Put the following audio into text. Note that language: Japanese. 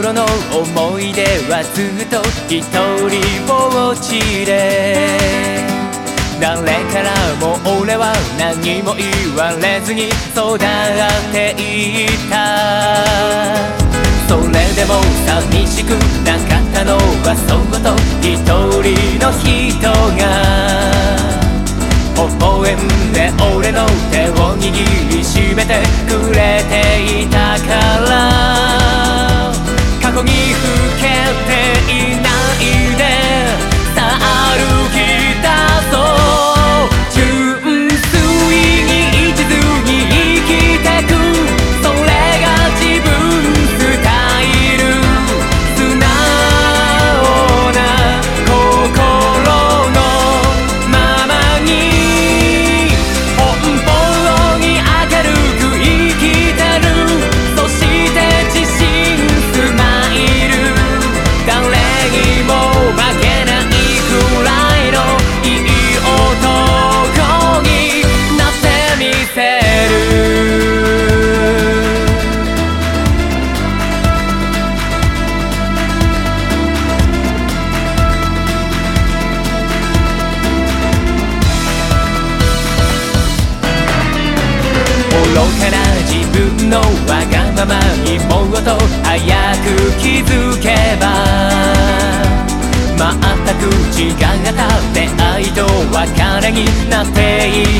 頃の思い出はずっと一人ぼっちで。誰からも俺は何も言われずに育っていた。それでも寂しくなかったのはそっと一人の人が。微笑んで俺のままにもっと早く気づけば全く時間が経って愛と別れになっていた